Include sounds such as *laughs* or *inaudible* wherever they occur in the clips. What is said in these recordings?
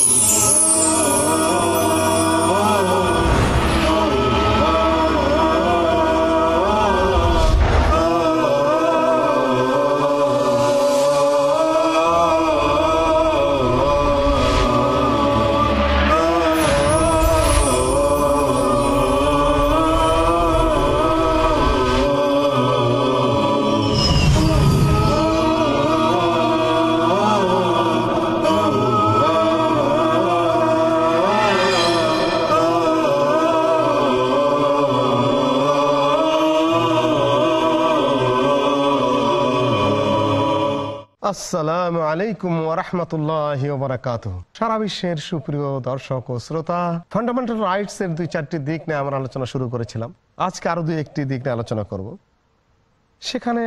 আসসালামু আলাইকুম ওরহমতুল্লাহ বারাকাত সারা বিশ্বের সুপ্রিয় দর্শক ও শ্রোতা ফান্ডামেন্টাল রাইটস এর দুই চারটি দিক নিয়ে আমরা আলোচনা শুরু করেছিলাম। আজকে আরও দুই একটি দিক নিয়ে আলোচনা করব। সেখানে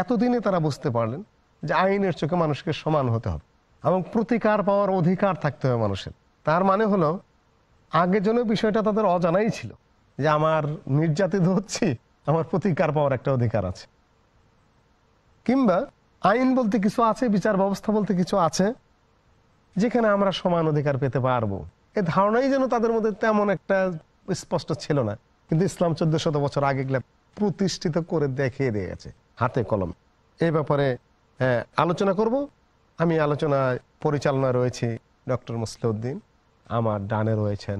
এতদিনে তারা বুঝতে পারলেন যে আইনের চোখে মানুষকে সমান হতে হবে এবং প্রতিকার পাওয়ার অধিকার থাকতে হবে মানুষের। তার মানে হলো, আগে জন্য বিষয়টা তাদের অজানাই ছিল যে আমার নির্যাতিত হচ্ছি, আমার প্রতিকার পাওয়ার একটা অধিকার আছে। কিংবা আইন বলতে কিছু আছে বিচার ব্যবস্থা বলতে কিছু আছে যেখানে আমরা সমান অধিকার পেতে পারব। এ ধারণাই যেন তাদের মধ্যে তেমন একটা স্পষ্ট ছিল না। কিন্তু ইসলাম চোদ্দ শত বছর আগে গেলে প্রতিষ্ঠিত করে দেখিয়ে দিয়ে গেছে হাতে কলম। এ ব্যাপারে আলোচনা করব। আমি আলোচনায় পরিচালনায় রয়েছি ডক্টর মুসলিউদ্দিন। আমার ডানে রয়েছেন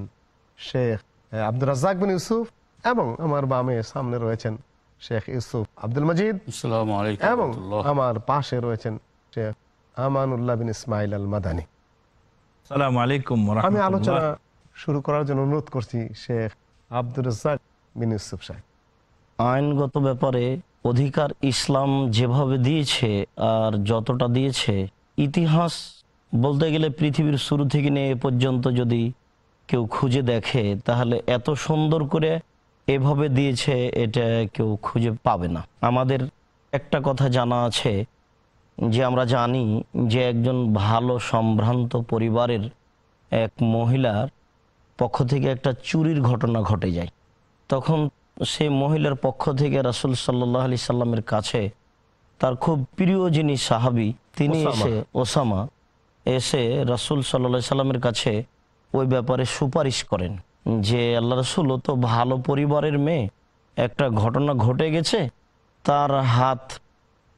শেখ আহ, আব্দুর রাজ্জাক বিন ইউসুফ এবং আমার বামে সামনে রয়েছেন শেখ ইউসুফ আব্দুল মজিদ আসসালামু এবং আমার পাশে রয়েছেন শেখ আমানুল্লাহ বিন ইসমাইল আল মাদানী আমি আলোচনা শুরু করার জন্য অনুরোধ করছি শেখ আব্দুর রাজ্জাক বিন ইউসুফ সাহেব। আইনগত ব্যাপারে অধিকার ইসলাম যেভাবে দিয়েছে আর যতটা দিয়েছে ইতিহাস বলতে গেলে পৃথিবীর শুরু থেকে নিয়ে এ পর্যন্ত যদি কেউ খুঁজে দেখে তাহলে এত সুন্দর করে এভাবে দিয়েছে এটা কেউ খুঁজে পাবে না। আমাদের একটা কথা জানা আছে যে আমরা জানি যে একজন ভালো সম্ভ্রান্ত পরিবারের এক মহিলার পক্ষ থেকে একটা চুরির ঘটনা ঘটে যায়। তখন সেই মহিলার পক্ষ থেকে রাসুল সাল্লাহ আলি সাল্লামের কাছে তার খুব প্রিয় যিনি সাহাবি তিনি এসে ওসামা এসে রাসুল সাল্লাহ সাল্লামের কাছে ওই ব্যাপারে সুপারিশ করেন। যে আল্লাহ রসুল তো ভালো পরিবারের মেয়ে একটা ঘটনা ঘটে গেছে তার হাত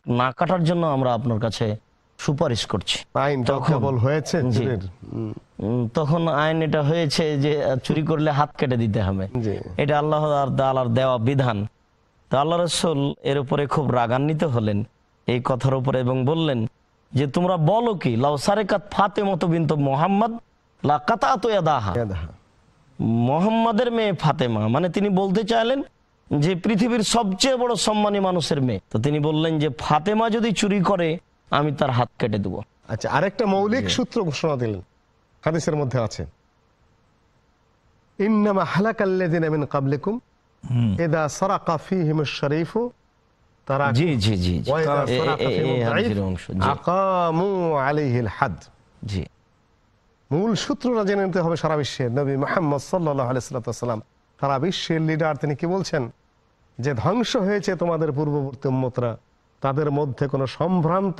না কাটার জন্য আমরা আপনার কাছে সুপারিশ করছি। তখন- হয়েছে আইন এটা হয়েছে যে চুরি করলে হাত কেটে দিতে হবে। এটা আল্লাহ আর আল্লাহর দেওয়া বিধান। তো আল্লাহ রসুল এর উপরে খুব রাগান্বিত হলেন এই কথার উপরে এবং বললেন যে তোমরা বলো কি লাউ সারেকাত ফাতে মতো বিন্তু মোহাম্মদ লা কাতা তো দাহা দেখা মোহাম্মদের মেয়ে ফাতেমা মানে তিনি বলতে চাইলেন যে পৃথিবীর সবচেয়ে বড় সম্মানী মানুষের মেয়ে। তো তিনি বললেন যে ফাতেমা যদি চুরি করে আমি তার হাত কেটে দেবো। আচ্ছা আরেকটা মৌলিক সূত্র ঘোষণা দিলেন হাদিসের মধ্যে আছে। ইন্নামা হালাকাল্লাযিনা মিন ক্বাবলিকুম হুম। ইদা সারাকা ফীহিমুশ শরীফু তারা জি জি জি। আকামু আলাইহিল হাদ জি। মূল সূত্রটা জেনে নিতে হবে সারা বিশ্বের নবী মোহাম্মদ সাল্লাহ আলাইসালাম সারা বিশ্বের লিডার তিনি কি বলছেন? যে ধ্বংস হয়েছে তোমাদের পূর্ববর্তী উম্মতরা। তাদের মধ্যে কোনো সম্ভ্রান্ত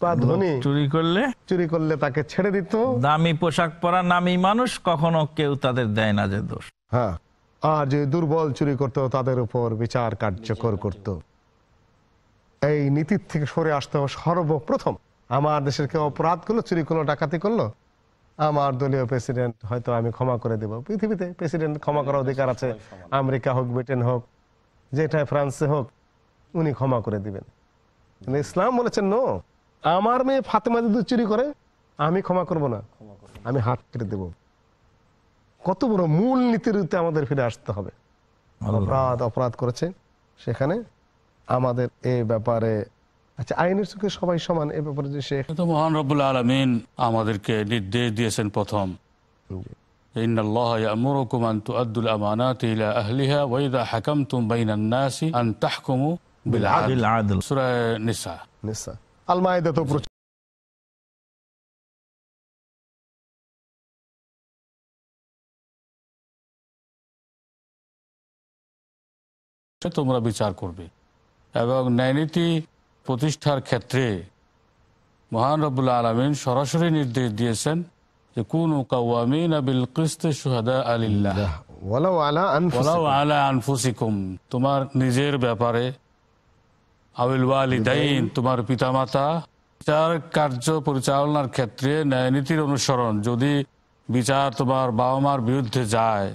বা ধনী চুরি করলে চুরি করলে তাকে ছেড়ে দিত। দামি পোশাক পরা নামি মানুষ কখনো কেউ তাদের দেয় না যে দোষ। হ্যাঁ আর যে দুর্বল চুরি করতো তাদের উপর বিচার কার্যকর করত। এই নীতির থেকে সরে আসতে হবে সর্বপ্রথম। আমার দেশের কেউ অপরাধ করল চুরি করল ডাকাতি করল? আমার দলীয় প্রেসিডেন্ট হয়তো আমি ক্ষমা করে দেব। পৃথিবীতে প্রেসিডেন্ট ক্ষমা করার অধিকার আছে। আমেরিকা হোক ব্রিটেন হোক যেটা ফ্রান্সে হোক উনি ক্ষমা করে দিবেন। কিন্তু ইসলাম বলেছেন নো আমার মেয়ে ফাতেমা যদি চুরি করে আমি ক্ষমা করব না। আমি হাত কেটে দেব। কত বড় মূল নীতির আমাদের ফিরে আসতে হবে। অপরাধ অপরাধ করেছে। সেখানে আমাদের এই ব্যাপারে আচ্ছা আইনের চোখে সবাই সমান এ ব্যাপারে যে শেখ তো মহান রব্বুল আলমিন আমাদেরকে নির্দেশ দিয়েছেন প্রথম إن الله يأمركم أن تؤدوا الأمانات إلى أهلها وإذا حكمتم بين الناس أن تحكموا بالعدل বিল আদল سورة النساء নিসা আল মায়েদা তো প্রচুর তোমরা বিচার করবে এবং ন্যায়নীতি প্রতিষ্ঠার ক্ষেত্রে মহান রব্বুল্লাহ আলমিন সরাসরি নির্দেশ দিয়েছেন যে কোন কাওয়ামিন বিল কিসত শুহাদা আলিল্লাহ। আনফুসিকুম। তোমার নিজের ব্যাপারে আবিল ওয়ালিদাইন তোমার পিতামাতা বিচার কার্য পরিচালনার ক্ষেত্রে ন্যায় নীতির অনুসরণ যদি বিচার তোমার বাবা মার বিরুদ্ধে যায়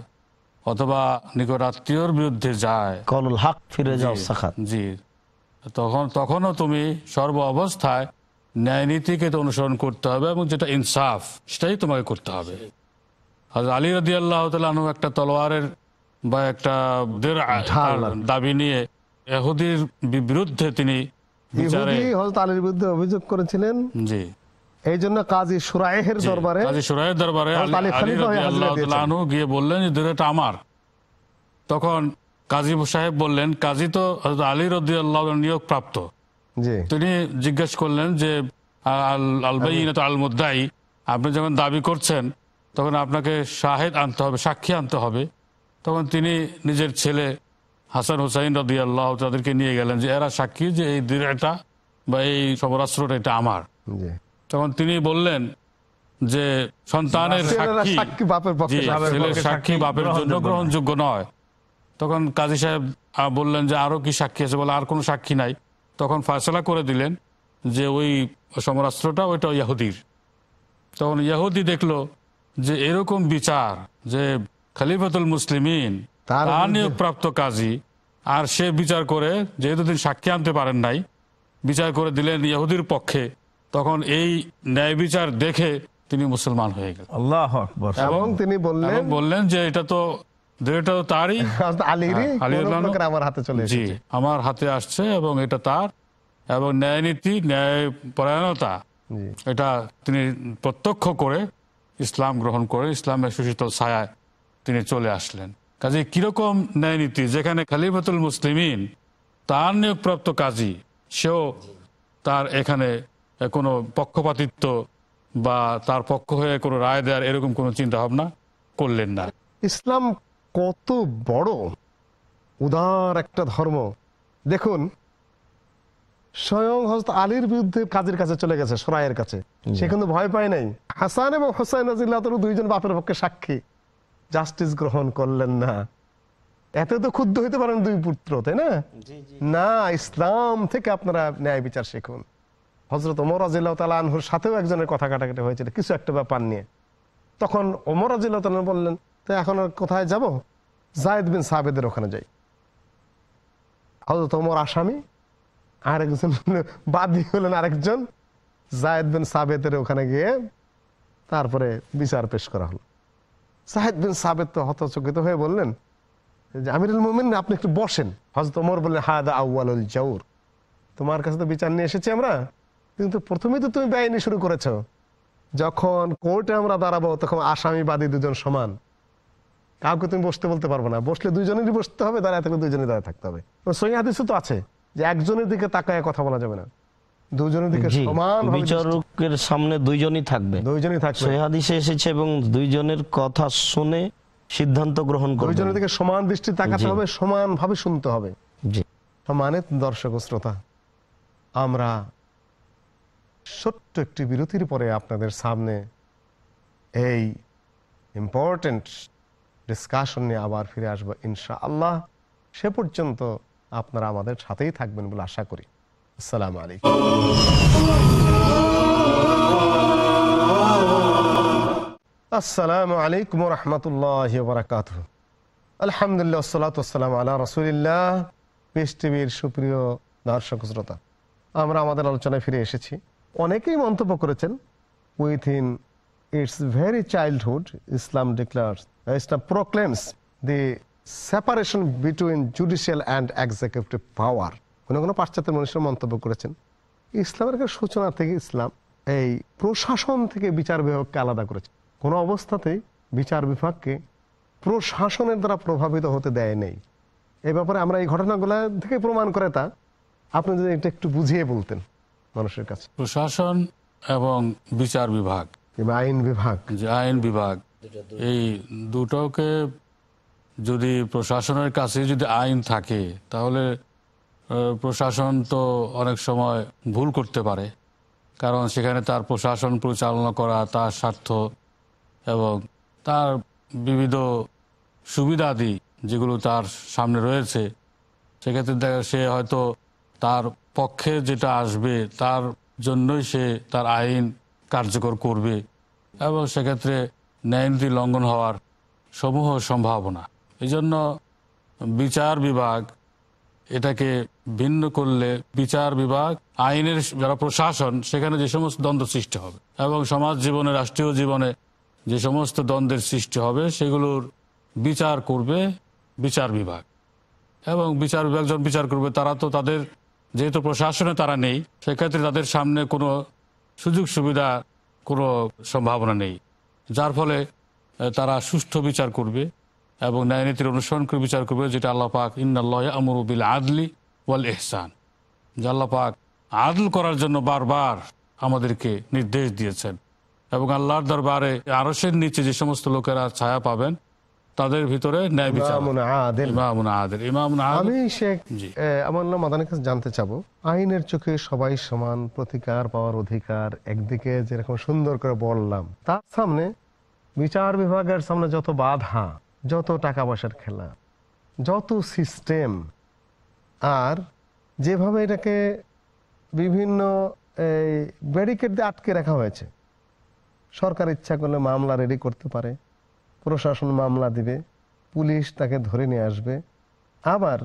অথবা নিকট আত্মীয়র বিরুদ্ধে যায় কলুল হক ফিরে যাও জি। তখন তখনও তুমি সর্ব অবস্থায় ন্যায় নীতিকে তো অনুসরণ করতে হবে এবং যেটা ইনসাফ সেটাই তোমাকে করতে হবে। আলী রদি আল্লাহ তালু একটা তলোয়ারের বা একটা দাবি নিয়ে এহুদির বিরুদ্ধে তিনি বিরুদ্ধে অভিযোগ করেছিলেন। জি। এই জন্য কাজী সুরাইহের দরবারে কাজী সুরাইয়ের দরবারে আলী আল্লাহ গিয়ে বললেন যে এটা আমার। তখন কাজী সাহেব বললেন কাজী তো আলী রদি আল্লাহ নিয়োগ প্রাপ্ত। তিনি জিজ্ঞেস করলেন যে আল- আলবাইনা তো আল মুদ্দাই আপনি যখন দাবি করছেন তখন আপনাকে শাহেদ আনতে হবে সাক্ষী আনতে হবে। তখন তিনি নিজের ছেলে হাসান হুসাইন রদি আল্লাহ তাদেরকে নিয়ে গেলেন যে এরা সাক্ষী যে এই দিরাটা বা এই সমরাস্ত্রটা এটা আমার। তখন তিনি বললেন যে সন্তানের সাক্ষী সাক্ষী বাপের সাক্ষী। ছেলের সাক্ষী সাক্ষী বাপের জন্য গ্রহণযোগ্য নয়। তখন কাজী সাহেব বললেন যে আরও কি সাক্ষী আছে? বলে আর কোনো সাক্ষী নাই। তখন ফয়সলা করে দিলেন যে ওই সমরাস্ত্রটা ওইটা ইয়াহুদির। তখন ইয়াহুদি দেখল যে এরকম বিচার যে খলিফাতুল মুসলিমিন তার নিয়োগপ্রাপ্ত কাজী আর সে বিচার করে যেহেতু তিনি সাক্ষী আনতে পারেন নাই বিচার করে দিলেন ইহুদির পক্ষে। তখন এই ন্যায় বিচার দেখে তিনি মুসলমান হয়ে গেলেন। আল্লাহ এবং তিনি বললেন বললেন যে এটা তো তারই। *laughs* হ্যাঁ, আমার হাতে চলে জি আমার হাতে আসছে এবং এটা তার। এবং ন্যায় নীতি ন্যায় পরায়ণতা এটা তিনি প্রত্যক্ষ করে ইসলাম গ্রহণ করে ইসলামের সুশীত ছায়ায় তিনি চলে আসলেন। কাজে কীরকম ন্যায় নীতি যেখানে খালিফাতুল মুসলিমিন তার নিয়োগপ্রাপ্ত কাজী সেও তার এখানে কোনো পক্ষপাতিত্ব বা তার পক্ষ হয়ে কোনো রায় দেওয়ার এরকম কোনো চিন্তা ভাবনা করলেন না। ইসলাম কত বড় উদার একটা ধর্ম। দেখুন স্বয়ং হজরত আলীর বিরুদ্ধে কাজের কাছে চলে গেছে সরাইয়ের কাছে। সে কিন্তু ভয় পায় নাই। হাসান এবং হোসাইন দুইজন বাপের পক্ষে সাক্ষী। জাস্টিস গ্রহণ করলেন না। এতে তো ক্ষুদ্ধ হইতে পারেন দুই পুত্র তাই না? না ইসলাম থেকে আপনারা ন্যায় বিচার শিখুন। হজরত ওমর রাজিল্লাহ তালা আনহুর সাথেও একজনের কথা কাটাকাটি হয়েছিল কিছু একটা ব্যাপার নিয়ে। তখন ওমর রাজিল্লাহ তালা বললেন তো এখন কোথায় যাব? জায়দ বিন সাবেদের ওখানে যাই। হজরত ওমর আসামি, আরেকজন বাদী হলেন আরেকজন, জায়দ বিন সাবেদের ওখানে গিয়ে তারপরে বিচার পেশ করা হলো। জাহেদ বিন সাবেদ তো হতচকিত হয়ে বললেন যে, আমিরুল মোমিন আপনি একটু বসেন। হজরত ওমর বললেন, হাদা আউ্বালুল জাউর। তোমার কাছে তো বিচার নিয়ে এসেছি আমরা, কিন্তু প্রথমেই তো তুমি বেআইনি শুরু করেছ। যখন কোর্টে আমরা দাঁড়াবো, তখন আসামি বাদী দুজন সমান। কাউকে তুমি বসতে বলতে পারব না। বসলে দুইজনেরই বসতে হবে দাঁড়ায় থাকলে দুইজনে দাঁড়ায় থাকতে হবে। সহি হাদিসে তো আছে যে একজনের দিকে তাকায় কথা বলা যাবে না। দুজনের দিকে জি সমান বিচারকের সামনে দুইজনই থাকবে। দুইজনই থাকবে। সহিহাদিসে এসেছে এবং দুইজনের কথা শুনে সিদ্ধান্ত গ্রহণ করবে। দুইজনের দিকে সমান দৃষ্টি তাকাতে হবে সমান ভাবে শুনতে হবে। জি। সম্মানিত দর্শক শ্রোতা আমরা ছোট্ট একটি বিরতির পরে আপনাদের সামনে এই ইম্পর্টেন্ট ডিসকাশন নিয়ে আবার ফিরে আসব ইনশা আল্লাহ সে পর্যন্ত আপনারা আমাদের সাথেই থাকবেন বলে আশা করি। আসসালামু আলাইকুম। আসসালামু আলাইকুম রহমতুল্লাহ বারাকাত আলহামদুলিল্লাহ সালাতাম আল্লাহ রসুলিল্লাহ। পিস টিভির সুপ্রিয় দর্শক, শ্রোতা, আমরা আমাদের আলোচনায় ফিরে এসেছি। অনেকেই মন্তব্য করেছেন with in it's very childhood Islam declares Islam proclaims the separation between judicial and executive power কোনো কোনো পাশ্চাত্যের মানুষের মন্তব্য করেছেন ইসলামের সূচনা থেকে ইসলাম এই প্রশাসন থেকে বিচার বিভাগকে আলাদা করেছে। কোনো অবস্থাতেই বিচার বিভাগকে প্রশাসনের দ্বারা প্রভাবিত হতে দেয় নেই। এ ব্যাপারে আমরা এই ঘটনাগুলো থেকে প্রমাণ করে তা আপনি যদি এটা একটু বুঝিয়ে বলতেন মানুষের কাছে। প্রশাসন এবং বিচার বিভাগ। আইন বিভাগ। যে আইন বিভাগ এই দুটোকে যদি প্রশাসনের কাছে যদি আইন থাকে, তাহলে প্রশাসন তো অনেক সময় ভুল করতে পারে। কারণ সেখানে তার প্রশাসন পরিচালনা করা, তার স্বার্থ এবং তার বিবিধ সুবিধাদি যেগুলো তার সামনে রয়েছে, সেক্ষেত্রে দেখা, সে হয়তো তার পক্ষে যেটা আসবে, তার জন্যই সে তার আইন কার্যকর করবে। এবং সেক্ষেত্রে ন্যায়নীতি লঙ্ঘন হওয়ার সমূহ সম্ভাবনা। এই জন্য বিচার বিভাগ এটাকে ভিন্ন করলে বিচার বিভাগ, আইনের যারা প্রশাসন, সেখানে যে সমস্ত দ্বন্দ্ব সৃষ্টি হবে এবং সমাজ জীবনে, রাষ্ট্রীয় জীবনে যে সমস্ত দ্বন্দ্বের সৃষ্টি হবে, সেগুলোর বিচার করবে বিচার বিভাগ। এবং বিচার বিভাগ যখন বিচার করবে, তারা তো তাদের, যেহেতু প্রশাসনে তারা নেই, সেক্ষেত্রে তাদের সামনে কোনো সুযোগ সুবিধা কোনো সম্ভাবনা নেই। যার ফলে তারা সুষ্ঠু বিচার করবে এবং ন্যায়নীতির অনুসরণ করে বিচার করবে, যেটা আল্লাহ পাক, ইন্নাল্লাহ আমরুবিল আদলি ওয়াল এহসান যে আল্লাহ পাক আদল করার জন্য বারবার আমাদেরকে নির্দেশ দিয়েছেন এবং আল্লাহর দরবারে আরসের নিচে যে সমস্ত লোকেরা ছায়া পাবেন তাদের ভিতরে ন্যায় বিচার ইমামুন আদিল। ইমামুন আদিল। আমি শেখ আমার নাম মাদানের কাছে জানতে চাবো। আইনের চোখে সবাই সমান প্রতিকার পাওয়ার অধিকার একদিকে যেরকম সুন্দর করে বললাম তার সামনে বিচার বিভাগের সামনে যত বাধা যত টাকা পয়সার খেলা যত সিস্টেম আর যেভাবে এটাকে বিভিন্ন এই ব্যারিকেড দিয়ে আটকে রাখা হয়েছে সরকার ইচ্ছা করলে মামলা রেডি করতে পারে। প্রশাসন মামলা দিবে পুলিশ তাকে ধরে নিয়ে আসবে। আবার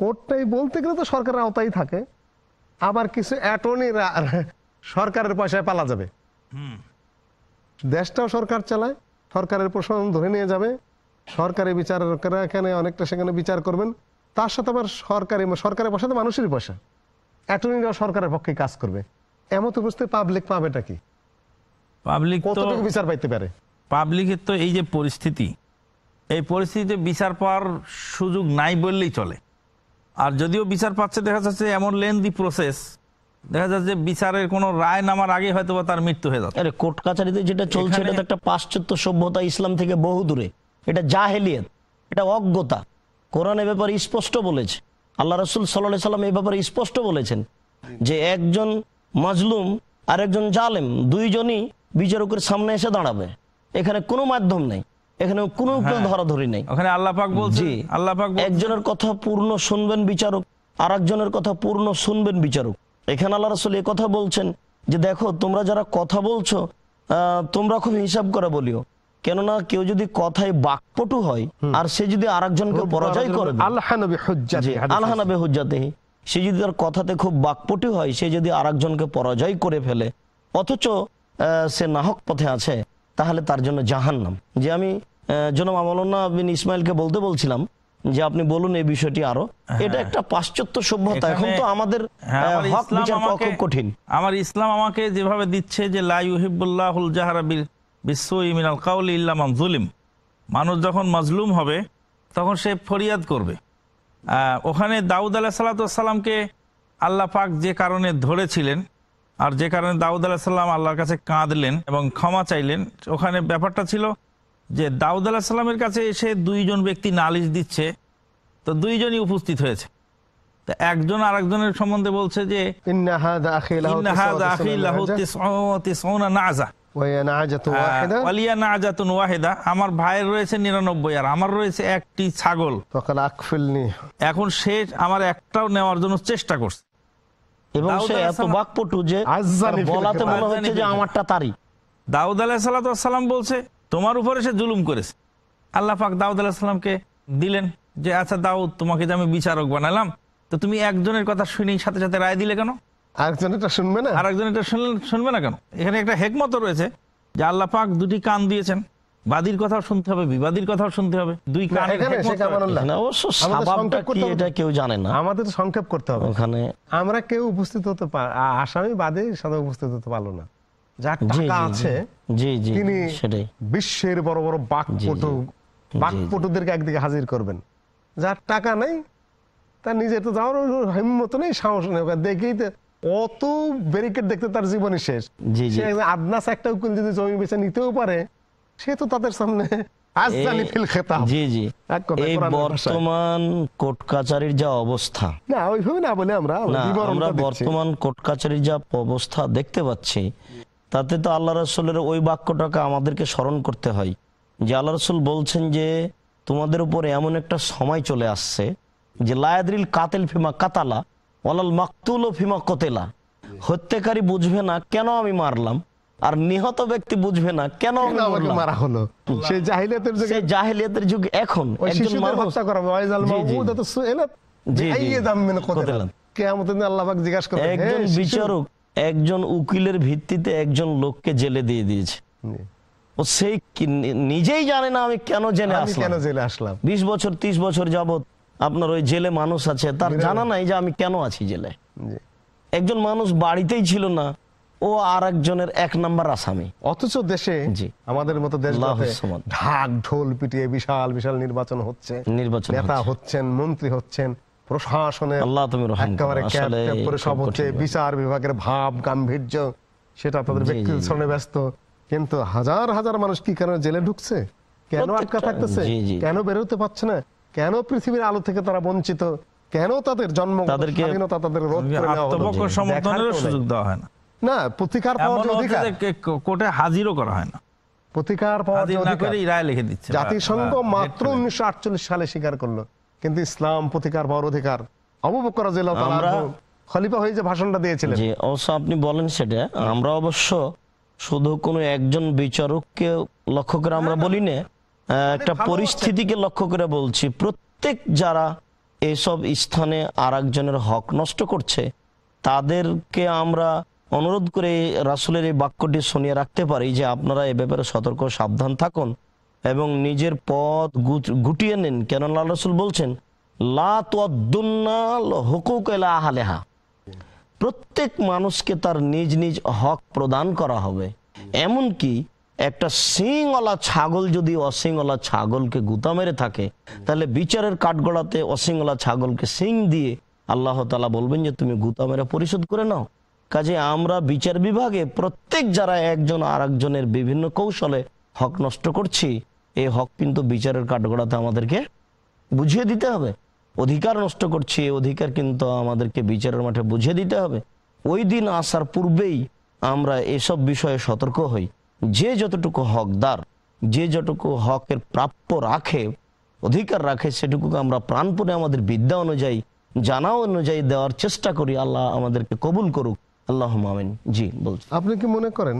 কোর্টটাই বলতে গেলে তো সরকারের আওতায় থাকে আবার কিছু অ্যাটর্নি সরকারের পয়সায় পালা যাবে। দেশটাও সরকার চালায় সরকারের প্রশাসন ধরে নিয়ে যাবে সরকারি বিচারকরা এখানে অনেকটা সেখানে বিচার করবেন তার সাথে আবার সরকারি সরকারের পয়সা তো মানুষেরই পয়সা। অ্যাটর্নিরাও সরকারের পক্ষে কাজ করবে। এমন তো বুঝতে পাবলিক পাবেটা কি? পাবলিক কতটুকু বিচার পাইতে পারে? পাবলিকের তো এই যে পরিস্থিতি এই পরিস্থিতিতে বিচার পাওয়ার সুযোগ নাই বললেই চলে। আর যদিও বিচার পাচ্ছে দেখা যাচ্ছে এমন লেন্দি প্রসেস দেখা যাচ্ছে বিচারের কোনো রায় নামার আগে হয়তো বা তার মৃত্যু হয়ে যাচ্ছে। আরে কোর্ট কাছারিতে যেটা চলছে এটা তো একটা পাশ্চাত্য সভ্যতা ইসলাম থেকে বহু দূরে। এটা জাহেলিয়ত এটা অজ্ঞতা। কোরআন এ ব্যাপারে স্পষ্ট বলেছে। আল্লাহ রসুল সাল্লাহ সাল্লাম এই ব্যাপারে স্পষ্ট বলেছেন যে একজন মাজলুম আর একজন জালেম দুইজনই বিচারকের সামনে এসে দাঁড়াবে। এখানে কোনো মাধ্যম নেই। এখানে কোনো উকিল ধরাধরি নেই। ওখানে আল্লাহ পাক বলছে আল্লাহ একজনের কথা পূর্ণ শুনবেন বিচারক আর একজনের কথা পূর্ণ শুনবেন বিচারক। এখানে আল্লাহ রসুল এ কথা বলছেন যে দেখো তোমরা যারা কথা বলছো আহ, তোমরা খুব হিসাব করে বলিও। কেননা কেউ যদি কথায় বাকপটু হয় আর সে যদি আরেকজনকে পরাজয় করে দেয়, আল্লাহ সে যদি তার কথাতে খুব বাকপটু হয় সে যদি আরেকজনকে পরাজয় করে ফেলে অথচ আহ, সে নাহক পথে আছে। তাহলে তার জন্য জাহান্নাম। যে আমি জনাব আমলনা বিন ইসমাইলকে বলতে বলছিলাম যে আপনি বলুন এই বিষয়টি আরও। এটা একটা পাশ্চাত্য সভ্যতা এখন তো আমাদের হ্যাঁ, আহ, আমার হক বিচার খুব কঠিন। আমার ইসলাম আমাকে যেভাবে দিচ্ছে যে লাইহিবুল্লাহুল জাহারা বিশ্ব বিশ্বই মিনাল কাউলি ইল্লামান জুলিম। মানুষ যখন মাজলুম হবে তখন সে ফরিয়াদ করবে। আহ, ওখানে দাউদ আলাহ সাল্লাতামকে আল্লাহ পাক যে কারণে ধরেছিলেন আর যে কারণে দাউদ আলাহ সাল্লাম আল্লাহর কাছে কাঁদলেন এবং ক্ষমা চাইলেন। ওখানে ব্যাপারটা ছিল যে দাউদ আলাহ সাল্লামের কাছে এসে দুইজন ব্যক্তি নালিশ দিচ্ছে তো দুইজনই উপস্থিত হয়েছে। তো একজন আরেকজনের সম্বন্ধে বলছে যে হাযা আমার ভাইয়ের রয়েছে 99 আর আমার রয়েছে একটি ছাগল। এখন সে আমার একটাও নেওয়ার জন্য চেষ্টা করছে। এবং সে এত বাকপটু যে বলাতে মনে হচ্ছে যে আমারটা তারই। দাউদ আলাহ সাল্লাম বলছে তোমার উপরে সে জুলুম করেছে। আল্লাহ পাক দাউদ আলাহ সাল্লামকে দিলেন যে আচ্ছা দাউদ তোমাকে যে আমি বিচারক বানালাম তো তুমি একজনের কথা শুনেই সাথে সাথে রায় দিলে কেন? আরেকজন এটা শুনবে না? আর একজন এটা শুনবে না কেন? এখানে একটা হেকমত রয়েছে যে আল্লাহ পাক দুটি কান দিয়েছেন। বাদীর কথাও শুনতে হবে বিবাদীর কথাও শুনতে হবে। দুই অবশ্য কি এটা কেউ জানে না। আমাদের সংক্ষেপ করতে হবে। ওখানে আমরা কেউ উপস্থিত হতে পার আসামি বাদে সাথে উপস্থিত হতে পারল না। যার টাকা আছে জি জি তিনি সেটাই। বিশ্বের বড় বড় বাকপটু বাকপটুদেরকে একদিকে হাজির করবেন। যার টাকা নেই তার নিজের তো যাওয়ার হিম্মত নেই সাহস নেই। দেখেই তো অত ব্যারিকেড দেখতে তার জীবনই শেষ। জি, জি। সে একদম আদনাস একটা উকিল যদি জমি বেছে নিতেও পারে সে তো তাদের সামনে জি জি। এই বর্তমান কোর্ট কাচারির যা অবস্থা। না ওইভাবে না বলে আমরা আমরা বর্তমান কোর্ট কাচারির যা অবস্থা দেখতে পাচ্ছি তাতে তো আল্লাহ রসুলের ওই বাক্যটাকে আমাদেরকে স্মরণ করতে হয়। যে আল্লাহ রসুল বলছেন যে তোমাদের উপর এমন একটা সময় চলে আসছে যে লায়াদ্রিল কাতেল ফিমা কাতালা ওয়ালাল মাকতুল ও ফিমা কতেলা। হত্যাকারী বুঝবে না কেন আমি মারলাম। আর নিহত ব্যক্তি বুঝবে না কেন? মারা হলো? সেই জাহিলিয়াতের যুগে সেই জাহেলিয়াতের যুগ এখন। একজন মানুষ হত্যা করা হবে। ওয়াইজাল জি। কিয়ামতের দিন আল্লাহ পাক জিজ্ঞাসা করবেন একজন বিচারক একজন উকিলের ভিত্তিতে একজন লোককে জেলে দিয়ে দিয়েছে। ও সেই নিজেই জানে না আমি কেন আমি আসলাম। কেন জেলে আসলাম? বিশ বছর ত্রিশ বছর যাবত আপনার ওই জেলে মানুষ আছে তার জানা নাই যে আমি কেন আছি জেলে। একজন মানুষ বাড়িতেই ছিল না ও আর একজনের এক নাম্বার আসামি। অথচ দেশে আমাদের মতো দেশ ঢাক ঢোল পিটিয়ে বিশাল বিশাল নির্বাচন হচ্ছে। নির্বাচন নেতা হচ্ছে। হচ্ছেন মন্ত্রী হচ্ছেন প্রশাসনের আল্লাহ তুমি একেবারে সব হচ্ছে বিচার বিভাগের ভাব গাম্ভীর্য সেটা তাদের ব্যক্তি। ব্যস্ত। কিন্তু হাজার হাজার মানুষ কি কারণে জেলে ঢুকছে? কেন আটকা থাকতেছে। কেন বেরোতে পারছে না? কেন পৃথিবীর আলো থেকে তারা বঞ্চিত? কেন তাদের জন্ম তাদেরকে- তাদের রোধ করে দেওয়া হয় না। না প্রতিকার পাওয়ার যে অধিকার। কোর্টে হাজিরও করা হয় না। প্রতিকার পাওয়ার যে অধিকার। রায় লিখে দিচ্ছে। জাতিসংঘ বা- বা মাত্র হেড করে। উনিশশো আটচল্লিশ সালে স্বীকার করল। কিন্তু ইসলাম প্রতিকার পাওয়ার অধিকার। আবু বকর রাদিয়াল্লাহু তাআলা খলিফা হয়ে যে ভাষণটা দিয়েছিলেন। যে অবশ্য আপনি বলেন সেটা। আমরা অবশ্য শুধু কোনো একজন বিচারককে লক্ষ্য করে আমরা বলি না আহ, একটা পরিস্থিতিকে লক্ষ্য করে বলছি। প্রত্যেক যারা এসব স্থানে আর একজনের হক নষ্ট করছে তাদেরকে আমরা অনুরোধ করে রাসুলের এই বাক্যটি শুনিয়ে রাখতে পারি যে আপনারা এ ব্যাপারে সতর্ক সাবধান থাকুন এবং নিজের পথ গুট- গুটিয়ে নিন। কেন আল্লাহ রসুল বলছেন, লা তুয়াদ্দুন্না হুকুক এলা আহালেহা। প্রত্যেক মানুষকে তার নিজ নিজ হক প্রদান করা হবে। এমনকি একটা সিংওয়ালা ছাগল যদি অসিংওয়ালা ছাগলকে গুতা মেরে থাকে, তাহলে বিচারের কাঠগড়াতে অসিংওয়ালা ছাগলকে সিং দিয়ে আল্লাহ তালা বলবেন যে, তুমি গুতা মেরে পরিশোধ করে নাও। কাজে আমরা বিচার বিভাগে প্রত্যেক যারা একজন আর একজনের বিভিন্ন কৌশলে হক নষ্ট করছি, এই হক কিন্তু বিচারের কাঠগড়াতে আমাদেরকে বুঝিয়ে দিতে হবে। অধিকার নষ্ট করছি, এই অধিকার কিন্তু আমাদেরকে বিচারের মাঠে বুঝিয়ে দিতে হবে। ওই দিন আসার পূর্বেই আমরা এসব বিষয়ে সতর্ক হই। যে যতটুকু হকদার, যে যতটুকু হকের প্রাপ্য রাখে, অধিকার রাখে, সেটুকু আমরা প্রাণপণে আমাদের বিদ্যা অনুযায়ী, জানা অনুযায়ী দেওয়ার চেষ্টা করি। আল্লাহ আমাদেরকে কবুল করুক। আল্লাহ মামিন জি বলছি। আপনি কি মনে করেন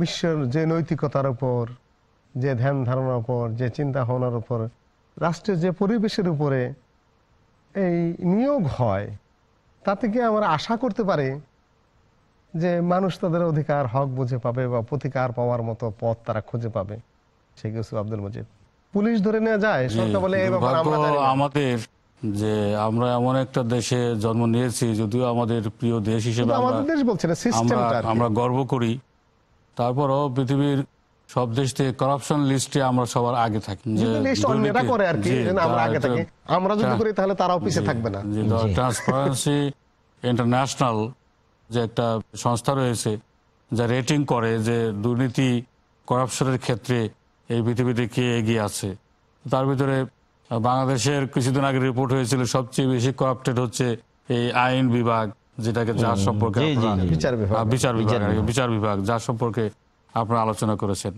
বিশ্বের যে নৈতিকতার উপর যে ধ্যান ধারণার উপর যে চিন্তা ভাবনার উপর রাষ্ট্রের যে পরিবেশের উপরে এই নিয়োগ হয় তাতে কি আমরা আশা করতে পারি যে মানুষ তাদের অধিকার হক বুঝে পাবে বা প্রতিকার পাওয়ার মতো পথ তারা খুঁজে পাবে? শেখ ইউসুফ আব্দুল মজিদ। পুলিশ ধরে নেওয়া যায় সরকার বলে। আমাদের যে আমরা এমন একটা দেশে জন্ম নিয়েছি যদিও আমাদের প্রিয় দেশ হিসেবে আমরা আমাদের দেশ বলছে না সিস্টেমটা আমরা গর্ব করি। তারপরও পৃথিবীর সব দেশ থেকে করাপশন লিস্টে আমরা সবার আগে থাকি। যে অন্যরা করে আর কি আমরা আগে থাকি। আমরা যদি করি তাহলে তারাও পিছিয়ে থাকবে না। ট্রান্সপারেন্সি ইন্টারন্যাশনাল যে একটা সংস্থা রয়েছে যা রেটিং করে যে দুর্নীতি করাপশনের ক্ষেত্রে এই পৃথিবীতে কে এগিয়ে আছে। তার ভিতরে বাংলাদেশের কিছুদিন আগে রিপোর্ট হয়েছিল সবচেয়ে বেশি করাপ্টেড হচ্ছে এই আইন বিভাগ যেটাকে যার সম্পর্কে। বিচার বিভাগ। বিচার বিভাগ যার সম্পর্কে আপনারা আলোচনা করেছেন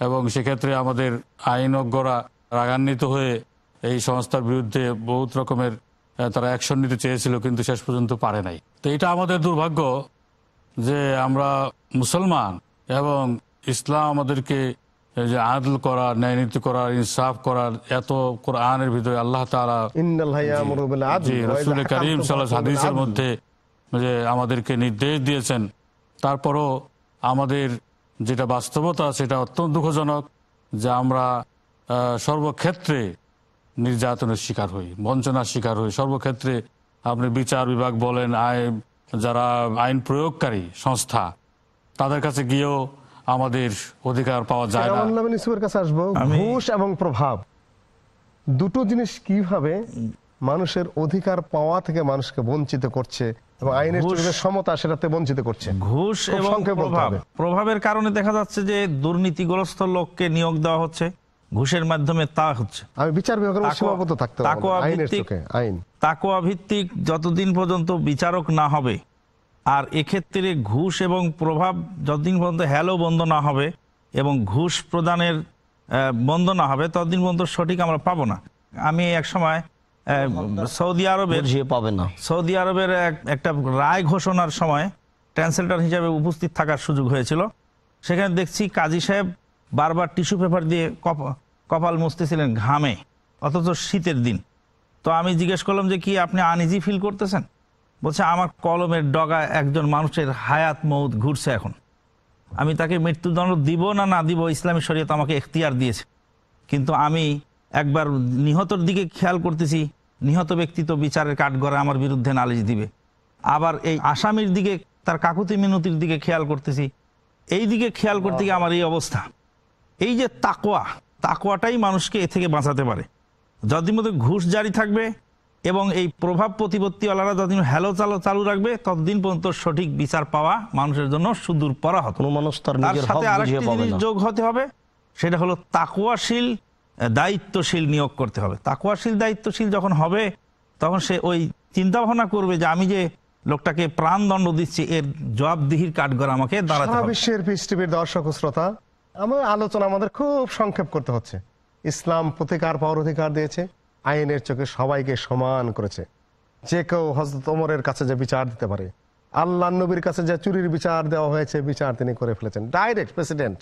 এবং সেক্ষেত্রে আমাদের আইনজ্ঞরা রাগান্বিত হয়ে এই সংস্থার বিরুদ্ধে বহুত রকমের তারা অ্যাকশন নিতে চেয়েছিল কিন্তু শেষ পর্যন্ত পারে নাই তো এটা আমাদের দুর্ভাগ্য যে আমরা মুসলমান এবং ইসলাম আমাদেরকে এই যে আদল করার ন্যায়নীতি করার ইনসাফ করার এত কোরআনের ভিতরে আল্লাহ জি রসুল করিম সাল্লাহ হাদিসের মধ্যে যে আমাদেরকে নির্দেশ দিয়েছেন। তারপরও আমাদের যেটা বাস্তবতা সেটা অত্যন্ত দুঃখজনক যে আমরা সর্বক্ষেত্রে নির্যাতনের শিকার হই বঞ্চনার শিকার হই। সর্বক্ষেত্রে আপনি বিচার বিভাগ বলেন আইন যারা আইন প্রয়োগকারী সংস্থা তাদের কাছে গিয়েও আমাদের অধিকার পাওয়া যায় না। বিন কাছে আসব। ঘুষ এবং প্রভাব। দুটো জিনিস কীভাবে মানুষের অধিকার পাওয়া থেকে মানুষকে বঞ্চিত করছে এবং আইনের চোখে সমতা সেটাতে বঞ্চিত করছে? ঘুষ এবং প্রভাব। প্রভাবের কারণে দেখা যাচ্ছে যে দুর্নীতিগ্রস্ত লোককে নিয়োগ দেওয়া হচ্ছে ঘুষের মাধ্যমে তা হচ্ছে। আমি বিচার বিভাগের সীমাবদ্ধ থাকতে পারব আইনের চোখে আইন। তাকোয়া ভিত্তিক যতদিন পর্যন্ত বিচারক না হবে আর এক্ষেত্রে ঘুষ এবং প্রভাব যতদিন পর্যন্ত হ্যালো বন্ধ না হবে এবং ঘুষ প্রদানের বন্ধ না হবে ততদিন পর্যন্ত সঠিক আমরা পাবো না। আমি এক সময় সৌদি আরবের পাবে না। সৌদি আরবের এক- একটা রায় ঘোষণার সময় ট্রান্সলেটর হিসাবে উপস্থিত থাকার সুযোগ হয়েছিল। সেখানে দেখছি কাজী সাহেব বারবার টিস্যু পেপার দিয়ে কপ- কপাল মুছতেছিলেন ঘামে অথচ শীতের দিন। তো আমি জিজ্ঞেস করলাম যে কি আপনি আনইজি ফিল করতেছেন? বলছে, আমার কলমের ডগা একজন মানুষের হায়াত মৌত ঘুরছে এখন। আমি তাকে মৃত্যুদণ্ড দিব না না দিব, ইসলামী শরীয়ত আমাকে এখতিয়ার দিয়েছে। কিন্তু আমি একবার নিহতর দিকে খেয়াল করতেছি, নিহত ব্যক্তি তো বিচারের কাঠগড়ে আমার বিরুদ্ধে নালিশ দিবে। আবার এই আসামির দিকে, তার কাকুতি মিনতির দিকে খেয়াল করতেছি। এই দিকে খেয়াল করতে গিয়ে আমার এই অবস্থা। এই যে তাকোয়া তাকোয়াটাই মানুষকে এ থেকে বাঁচাতে পারে। যতদিন মধ্যে ঘুষ জারি থাকবে এবং এই প্রভাব প্রতিপত্তিওয়ালারা যতদিন হ্যালো চালু চালু রাখবে। ততদিন পর্যন্ত সঠিক বিচার পাওয়া মানুষের জন্য সুদূর পরা হতো মানুষ তার তার নিজের হক সাথে আরেকটি জিনিস যোগ হতে হবে সেটা হলো তাকুয়াশীল দায়িত্বশীল নিয়োগ করতে হবে। তাকুয়াশীল দায়িত্বশীল যখন হবে তখন সে ওই চিন্তা ভাবনা করবে যে আমি যে লোকটাকে প্রাণদণ্ড দিচ্ছি এর জবাবদিহির কাঠগড় আমাকে দাঁড়াতে হবে। বিশ্বের পিস টিভির দর্শক শ্রোতা আমার আলোচনা আমাদের খুব সংক্ষেপ করতে হচ্ছে। ইসলাম প্রতিকার পাওয়ার অধিকার দিয়েছে। আইনের চোখে সবাইকে সমান করেছে। যে কেউ হজরত ওমরের কাছে যে বিচার দিতে পারে, আল্লাহ নবীর কাছে যে চুরির বিচার দেওয়া হয়েছে, বিচার তিনি করে ফেলেছেন। ডাইরেক্ট প্রেসিডেন্ট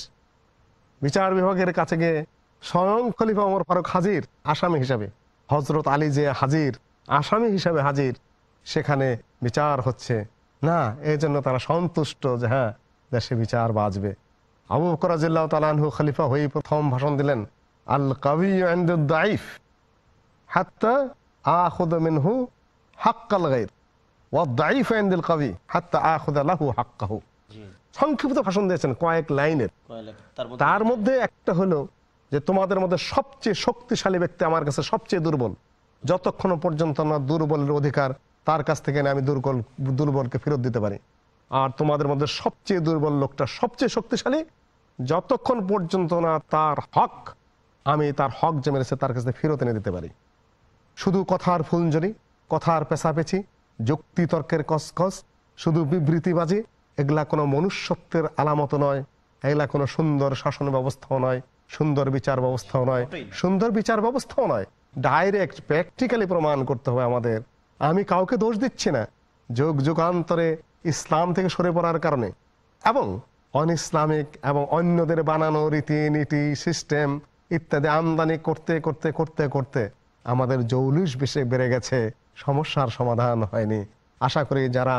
বিচার বিভাগের কাছে গিয়ে স্বয়ং খলিফা ওমর ফারুক হাজির, আসামি হিসাবে। হজরত আলী যে হাজির, আসামি হিসাবে হাজির, সেখানে বিচার হচ্ছে। না, এই জন্য তারা সন্তুষ্ট যে হ্যাঁ দেশে বিচার বাজবে আবু করাজিল্লাহ তালানহু খলিফা হয়ে প্রথম ভাষণ দিলেন আল কবি দাইফ হাত্তা আখুদ মিনহু হাক্কাল গাইর ওয়াদাইফ আইন্দিল কবি হাত্তা লাহু হাক্কাহু। সংক্ষিপ্ত ভাষণ দিয়েছেন কয়েক লাইনের। তার মধ্যে একটা হলো যে তোমাদের মধ্যে সবচেয়ে শক্তিশালী ব্যক্তি আমার কাছে সবচেয়ে দুর্বল। যতক্ষণ পর্যন্ত না দুর্বলের অধিকার তার কাছ থেকে আমি দুর্বল দুর্বলকে ফেরত দিতে পারি। আর তোমাদের মধ্যে সবচেয়ে দুর্বল লোকটা সবচেয়ে শক্তিশালী যতক্ষণ পর্যন্ত না তার হক আমি তার হক যে মেরেছে তার কাছে ফেরত এনে দিতে পারি। শুধু কথার ফুলঞ্জলি কথার পেছাপেছি যুক্তি তর্কের কসকস শুধু বিবৃতিবাজি এগুলা কোনো মনুষ্যত্বের আলামত নয় এগুলা কোনো সুন্দর শাসন ব্যবস্থাও নয় সুন্দর বিচার ব্যবস্থাও নয় সুন্দর বিচার ব্যবস্থাও নয় ডাইরেক্ট প্র্যাকটিক্যালি প্রমাণ করতে হবে আমাদের। আমি কাউকে দোষ দিচ্ছি না যুগ যুগান্তরে ইসলাম থেকে সরে পড়ার কারণে। এবং অন ইসলামিক এবং অন্যদের বানানো রীতি নীতি সিস্টেম ইত্যাদি আমদানি করতে করতে করতে করতে আমাদের জৌলুস বেশি বেড়ে গেছে, সমস্যার সমাধান হয়নি। আশা করি যারা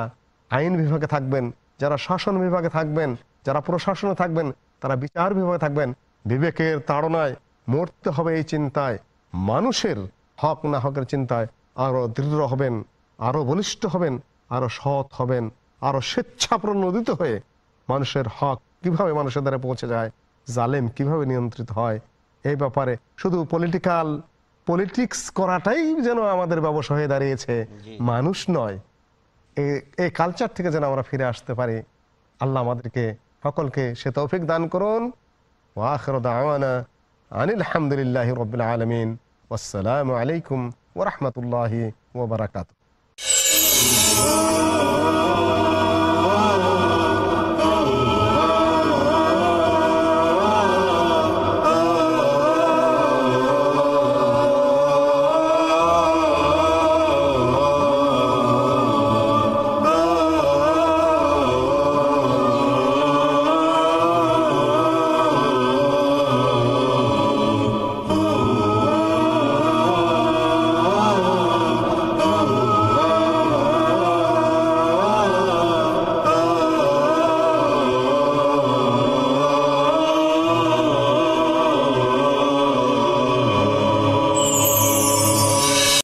আইন বিভাগে থাকবেন, যারা শাসন বিভাগে থাকবেন, যারা প্রশাসনে থাকবেন, তারা বিচার বিভাগে থাকবেন, বিবেকের তাড়নায় মরতে হবে এই চিন্তায়, মানুষের হক না হকের চিন্তায় আরও দৃঢ় হবেন, আরও বলিষ্ঠ হবেন, আরও সৎ হবেন, আরও স্বেচ্ছাপ্রণোদিত হয়ে মানুষের হক কীভাবে মানুষের দ্বারা পৌঁছে যায়, জালেম কীভাবে নিয়ন্ত্রিত হয়, এই ব্যাপারে শুধু পলিটিক্যাল পলিটিক্স করাটাই যেন আমাদের ব্যবসা হয়ে দাঁড়িয়েছে। মানুষ নয়। এ- এই কালচার থেকে যেন আমরা ফিরে আসতে পারি। আল্লাহ আমাদেরকে সকলকে সে তৌফিক দান করুন। ওয়াখির দাওয়ানা আনিল হামদুলিল্লাহি রাব্বিল আলামিন। ওয়াসসালামু আলাইকুম ওয়া রাহমাতুল্লাহি ওয়া বারাকাতুহু।